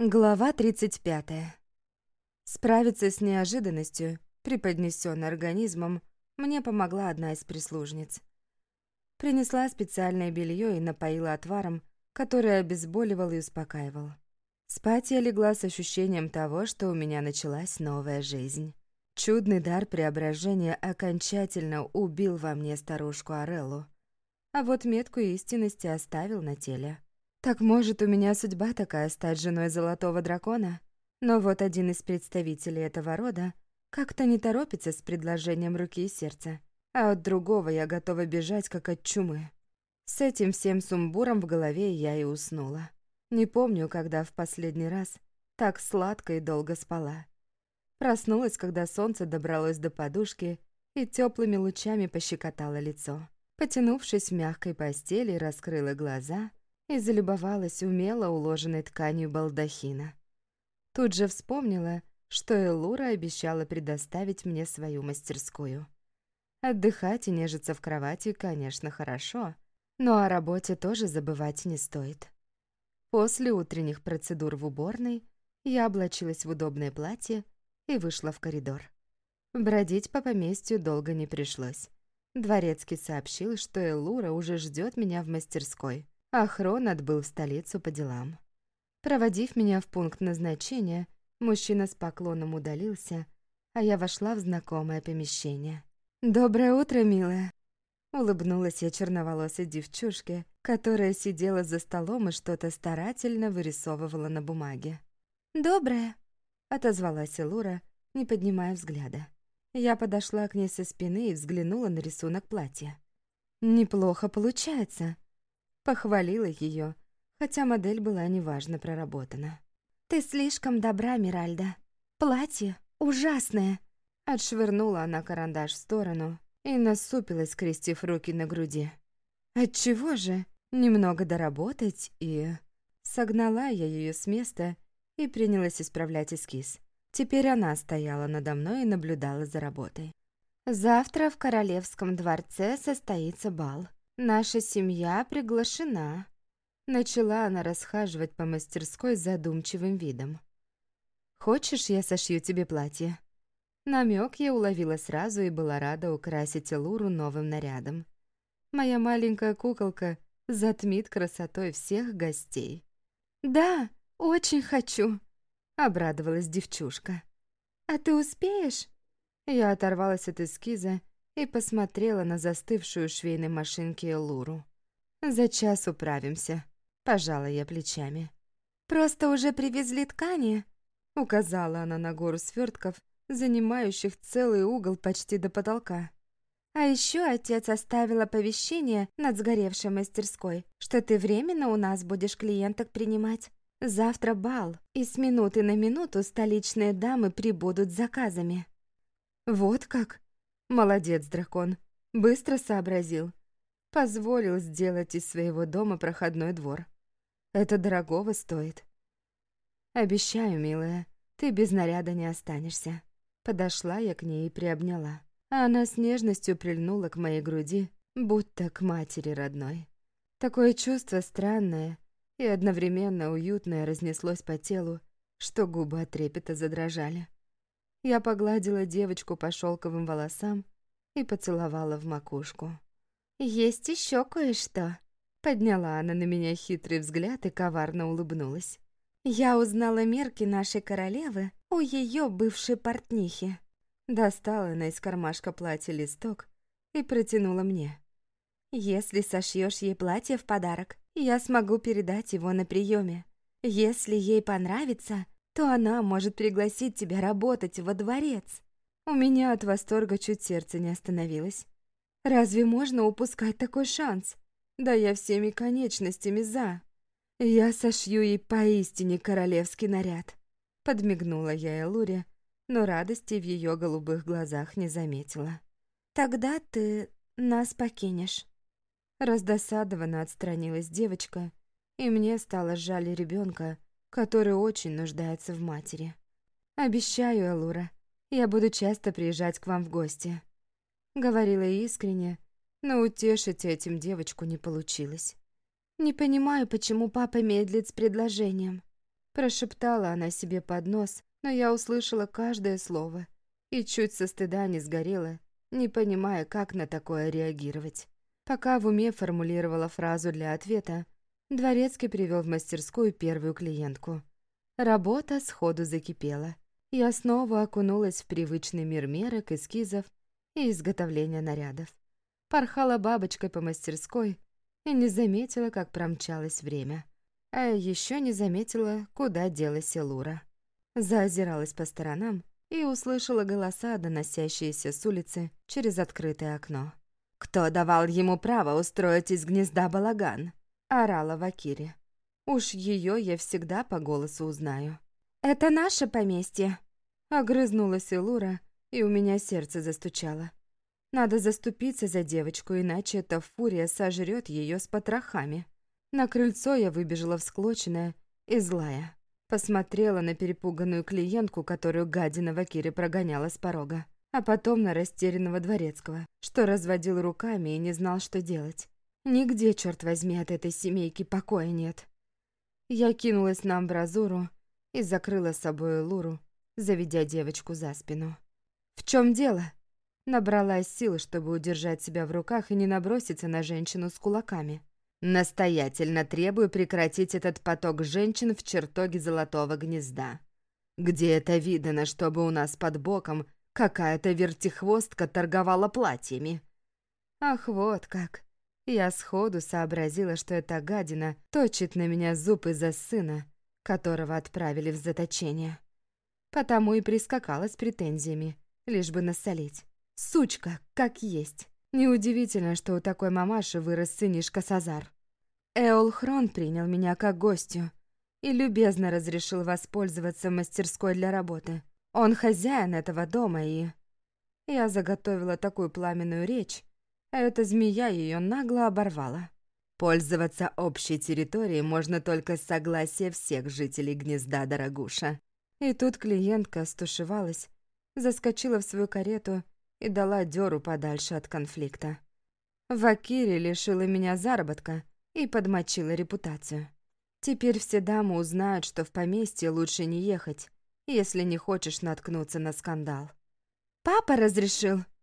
Глава 35. Справиться с неожиданностью, преподнесенной организмом, мне помогла одна из прислужниц. Принесла специальное белье и напоила отваром, который обезболивал и успокаивал. Спать я легла с ощущением того, что у меня началась новая жизнь. Чудный дар преображения окончательно убил во мне старушку Ореллу, а вот метку истинности оставил на теле. Так может, у меня судьба такая стать женой золотого дракона? Но вот один из представителей этого рода как-то не торопится с предложением руки и сердца, а от другого я готова бежать, как от чумы. С этим всем сумбуром в голове я и уснула. Не помню, когда в последний раз так сладко и долго спала. Проснулась, когда солнце добралось до подушки и теплыми лучами пощекотало лицо. Потянувшись в мягкой постели, раскрыла глаза — и залюбовалась умело уложенной тканью балдахина. Тут же вспомнила, что Элура обещала предоставить мне свою мастерскую. Отдыхать и нежиться в кровати, конечно, хорошо, но о работе тоже забывать не стоит. После утренних процедур в уборной я облачилась в удобное платье и вышла в коридор. Бродить по поместью долго не пришлось. Дворецкий сообщил, что Элура уже ждет меня в мастерской а Хрон отбыл в столицу по делам. Проводив меня в пункт назначения, мужчина с поклоном удалился, а я вошла в знакомое помещение. «Доброе утро, милая!» Улыбнулась я черноволосой девчушке, которая сидела за столом и что-то старательно вырисовывала на бумаге. «Доброе!» — отозвалась Элура, не поднимая взгляда. Я подошла к ней со спины и взглянула на рисунок платья. «Неплохо получается», Похвалила ее, хотя модель была неважно проработана. «Ты слишком добра, Миральда. Платье ужасное!» Отшвырнула она карандаш в сторону и насупилась, скрестив руки на груди. «Отчего же? Немного доработать и...» Согнала я ее с места и принялась исправлять эскиз. Теперь она стояла надо мной и наблюдала за работой. «Завтра в Королевском дворце состоится бал. Наша семья приглашена. Начала она расхаживать по мастерской задумчивым видом. Хочешь, я сошью тебе платье? Намек я уловила сразу и была рада украсить Луру новым нарядом. Моя маленькая куколка затмит красотой всех гостей. «Да, очень хочу», — обрадовалась девчушка. «А ты успеешь?» Я оторвалась от эскиза и посмотрела на застывшую швейной машинке Луру. «За час управимся», — пожала я плечами. «Просто уже привезли ткани», — указала она на гору свертков, занимающих целый угол почти до потолка. «А еще отец оставил оповещение над сгоревшей мастерской, что ты временно у нас будешь клиенток принимать. Завтра бал, и с минуты на минуту столичные дамы прибудут с заказами». «Вот как?» Молодец, дракон. Быстро сообразил. Позволил сделать из своего дома проходной двор. Это дорогого стоит. Обещаю, милая, ты без наряда не останешься. Подошла я к ней и приобняла. Она с нежностью прильнула к моей груди, будто к матери родной. Такое чувство странное и одновременно уютное разнеслось по телу, что губы от трепета задрожали. Я погладила девочку по шелковым волосам и поцеловала в макушку. «Есть еще кое-что», — подняла она на меня хитрый взгляд и коварно улыбнулась. «Я узнала мерки нашей королевы у ее бывшей портнихи». Достала она из кармашка платья листок и протянула мне. «Если сошьешь ей платье в подарок, я смогу передать его на приеме. Если ей понравится, то она может пригласить тебя работать во дворец. У меня от восторга чуть сердце не остановилось. Разве можно упускать такой шанс? Да я всеми конечностями за. Я сошью ей поистине королевский наряд. Подмигнула я Элуре, но радости в ее голубых глазах не заметила. «Тогда ты нас покинешь». Раздосадованно отстранилась девочка, и мне стало жаль ребенка, который очень нуждается в матери. «Обещаю, Элура, я буду часто приезжать к вам в гости», — говорила искренне, но утешить этим девочку не получилось. «Не понимаю, почему папа медлит с предложением». Прошептала она себе под нос, но я услышала каждое слово и чуть со стыда не сгорела, не понимая, как на такое реагировать. Пока в уме формулировала фразу для ответа, Дворецкий привел в мастерскую первую клиентку. Работа сходу закипела. Я снова окунулась в привычный мир мерок, эскизов и изготовления нарядов. Порхала бабочкой по мастерской и не заметила, как промчалось время. А еще не заметила, куда делась Элура. Заозиралась по сторонам и услышала голоса, доносящиеся с улицы через открытое окно. «Кто давал ему право устроить из гнезда балаган?» — орала Вакири. «Уж ее я всегда по голосу узнаю». «Это наше поместье!» — огрызнулась Элура, и у меня сердце застучало. Надо заступиться за девочку, иначе эта фурия сожрет ее с потрохами. На крыльцо я выбежала всклоченная и злая. Посмотрела на перепуганную клиентку, которую гадина Вакири прогоняла с порога, а потом на растерянного дворецкого, что разводил руками и не знал, что делать. Нигде, черт возьми, от этой семейки покоя нет. Я кинулась на амбразуру и закрыла с собой Луру, заведя девочку за спину. «В чем дело?» Набралась сил, чтобы удержать себя в руках и не наброситься на женщину с кулаками. Настоятельно требую прекратить этот поток женщин в чертоге золотого гнезда. Где это видано, чтобы у нас под боком какая-то вертихвостка торговала платьями? Ах, вот как. Я сходу сообразила, что эта гадина точит на меня зуб из-за сына, которого отправили в заточение. Потому и прискакала с претензиями, лишь бы насолить. Сучка, как есть. Неудивительно, что у такой мамаши вырос сынишка Сазар. Эолхрон принял меня как гостью и любезно разрешил воспользоваться мастерской для работы. Он хозяин этого дома, и... Я заготовила такую пламенную речь, эта змея ее нагло оборвала. Пользоваться общей территорией можно только с согласия всех жителей гнезда, дорогуша. И тут клиентка стушевалась, заскочила в свою карету и дала дёру подальше от конфликта. Вакири лишила меня заработка и подмочила репутацию. Теперь все дамы узнают, что в поместье лучше не ехать, если не хочешь наткнуться на скандал. «Папа разрешил!» —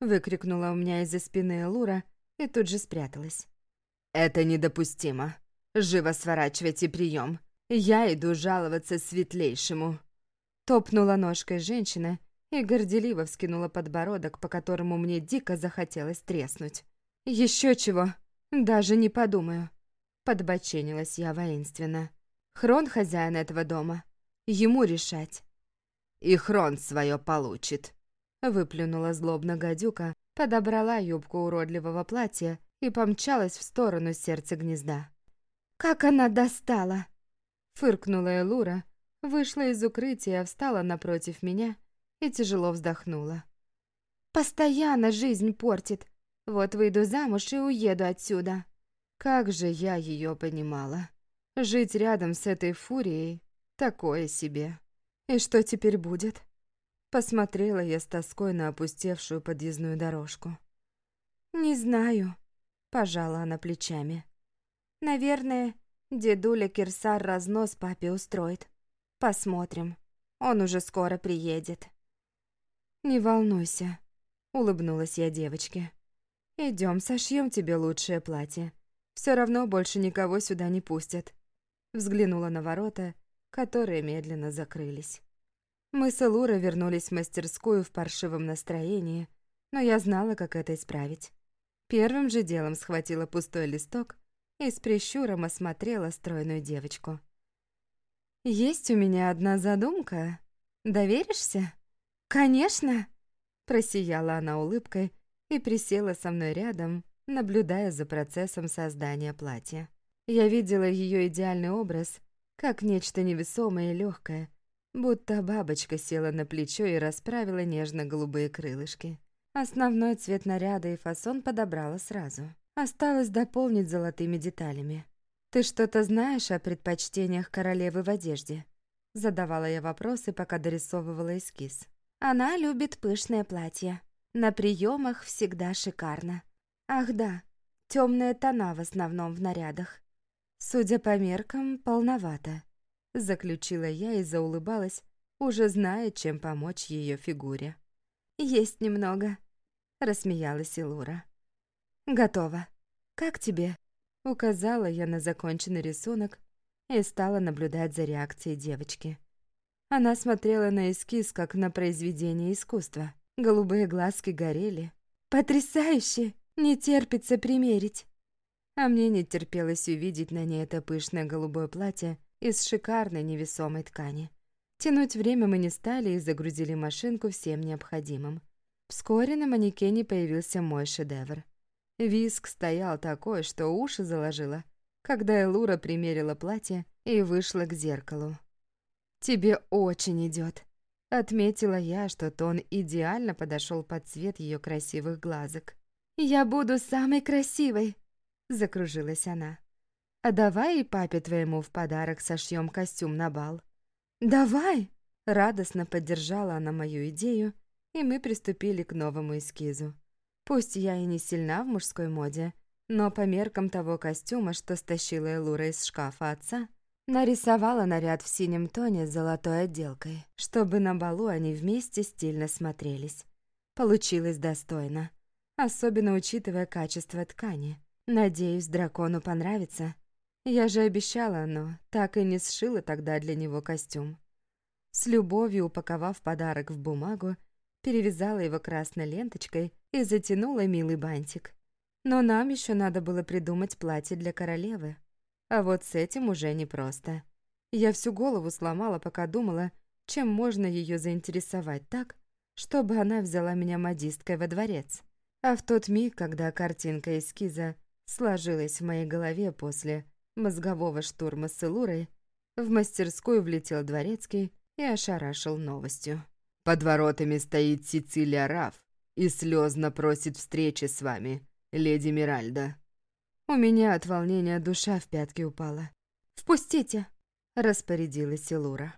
выкрикнула у меня из-за спины Лура и тут же спряталась. «Это недопустимо. Живо сворачивайте прием. Я иду жаловаться светлейшему». Топнула ножкой женщина и горделиво вскинула подбородок, по которому мне дико захотелось треснуть. Еще чего, даже не подумаю. Подбоченилась я воинственно. Хрон хозяин этого дома. Ему решать. И Хрон свое получит. Выплюнула злобно гадюка, подобрала юбку уродливого платья и помчалась в сторону сердца гнезда. «Как она достала!» Фыркнула Элура, вышла из укрытия, встала напротив меня и тяжело вздохнула. «Постоянно жизнь портит. Вот выйду замуж и уеду отсюда». Как же я ее понимала. Жить рядом с этой фурией — такое себе. И что теперь будет? Посмотрела я с тоской на опустевшую подъездную дорожку. «Не знаю», — пожала она плечами. «Наверное, дедуля Кирсар разнос папе устроит. Посмотрим. Он уже скоро приедет». «Не волнуйся», — улыбнулась я девочке. Идем, сошьем тебе лучшее платье. Все равно больше никого сюда не пустят». Взглянула на ворота, которые медленно закрылись. Мы с Элурой вернулись в мастерскую в паршивом настроении, но я знала, как это исправить. Первым же делом схватила пустой листок и с прищуром осмотрела стройную девочку. «Есть у меня одна задумка. Доверишься?» «Конечно!» Просияла она улыбкой и присела со мной рядом, наблюдая за процессом создания платья. Я видела ее идеальный образ как нечто невесомое и легкое, будто бабочка села на плечо и расправила нежно-голубые крылышки. Основной цвет наряда и фасон подобрала сразу. Осталось дополнить золотыми деталями. «Ты что-то знаешь о предпочтениях королевы в одежде?» Задавала я вопросы, пока дорисовывала эскиз. Она любит пышное платье. На приемах всегда шикарно. Ах да, темные тона в основном в нарядах. Судя по меркам, полновато. Заключила я и заулыбалась, уже зная, чем помочь ее фигуре. «Есть немного», — рассмеялась Илура. «Готово. Как тебе?» Указала я на законченный рисунок и стала наблюдать за реакцией девочки. Она смотрела на эскиз, как на произведение искусства. Голубые глазки горели. «Потрясающе! Не терпится примерить!» А мне не терпелось увидеть на ней это пышное голубое платье из шикарной невесомой ткани. Тянуть время мы не стали и загрузили машинку всем необходимым. Вскоре на манекене появился мой шедевр. Виск стоял такой, что уши заложило, когда Элура примерила платье и вышла к зеркалу. «Тебе очень идет», — отметила я, что тон идеально подошел под цвет ее красивых глазок. «Я буду самой красивой», — закружилась она. «А давай и папе твоему в подарок сошьем костюм на бал». «Давай!» — радостно поддержала она мою идею, и мы приступили к новому эскизу. Пусть я и не сильна в мужской моде, но по меркам того костюма, что стащила Элура из шкафа отца, нарисовала наряд в синем тоне с золотой отделкой, чтобы на балу они вместе стильно смотрелись. Получилось достойно, особенно учитывая качество ткани. Надеюсь, дракону понравится. Я же обещала, но так и не сшила тогда для него костюм. С любовью упаковав подарок в бумагу, перевязала его красной ленточкой и затянула милый бантик. Но нам еще надо было придумать платье для королевы. А вот с этим уже непросто. Я всю голову сломала, пока думала, чем можно ее заинтересовать так, чтобы она взяла меня модисткой во дворец. А в тот миг, когда картинка эскиза сложилась в моей голове после мозгового штурма с Элурой, в мастерскую влетел дворецкий и ошарашил новостью. «Под воротами стоит Сицилия Раф и слезно просит встречи с вами, леди Миральда». У меня от волнения душа в пятки упала. «Впустите!» — распорядилась Силура.